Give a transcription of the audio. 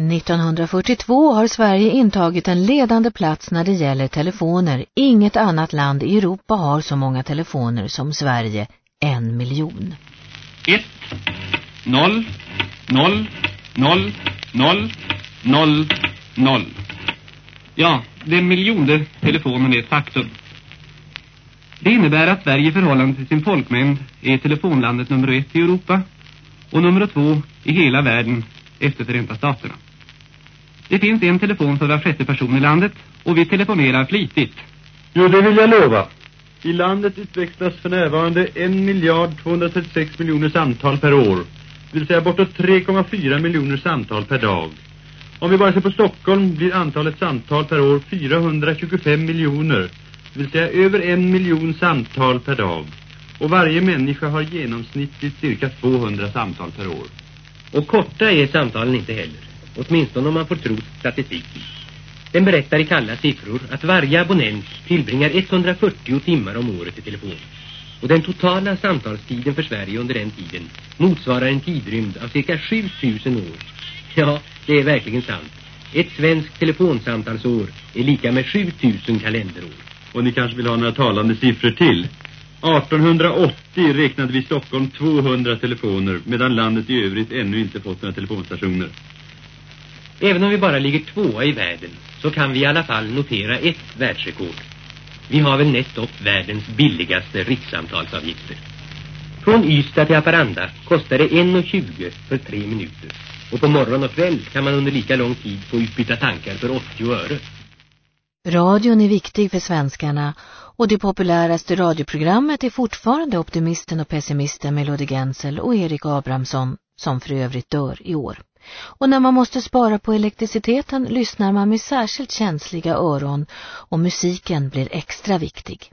1942 har Sverige intagit en ledande plats när det gäller telefoner. Inget annat land i Europa har så många telefoner som Sverige, en miljon. 1, 0, 0, 0, 0, 0, 0. Ja, den miljonde telefonen är ett faktum. Det innebär att Sverige i förhållande till sin folkmängd är telefonlandet nummer ett i Europa och nummer två i hela världen efter Förenta Staterna. Det finns en telefon för var sjätte person i landet och vi telefonerar flitigt. Jo, det vill jag lova. I landet utväxlas för närvarande 1 miljard 236 miljoner samtal per år. Det vill säga bortåt 3,4 miljoner samtal per dag. Om vi bara ser på Stockholm blir antalet samtal per år 425 miljoner. Det vill säga över en miljon samtal per dag. Och varje människa har genomsnittligt cirka 200 samtal per år. Och korta är samtalen inte heller. Åtminstone om man får tro statistiken. Den berättar i kalla siffror att varje abonnent tillbringar 140 timmar om året i telefon. Och den totala samtalstiden för Sverige under den tiden motsvarar en tidrymd av cirka 7000 år. Ja, det är verkligen sant. Ett svenskt telefonsamtalsår är lika med 7000 kalenderår. Och ni kanske vill ha några talande siffror till? 1880 räknade vi i Stockholm 200 telefoner medan landet i övrigt ännu inte fått några telefonstationer. Även om vi bara ligger tvåa i världen så kan vi i alla fall notera ett världsrekord. Vi har väl näst upp världens billigaste rikssamtalsavgifter. Från Ystad till Haparanda kostar det 1,20 för tre minuter. Och på morgon och kväll kan man under lika lång tid få utbyta tankar för 80 öre. Radion är viktig för svenskarna och det populäraste radioprogrammet är fortfarande optimisten och pessimisten Melody Gensel och Erik Abrahamsson som för övrigt dör i år. Och när man måste spara på elektriciteten lyssnar man med särskilt känsliga öron och musiken blir extra viktig.